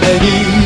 Belém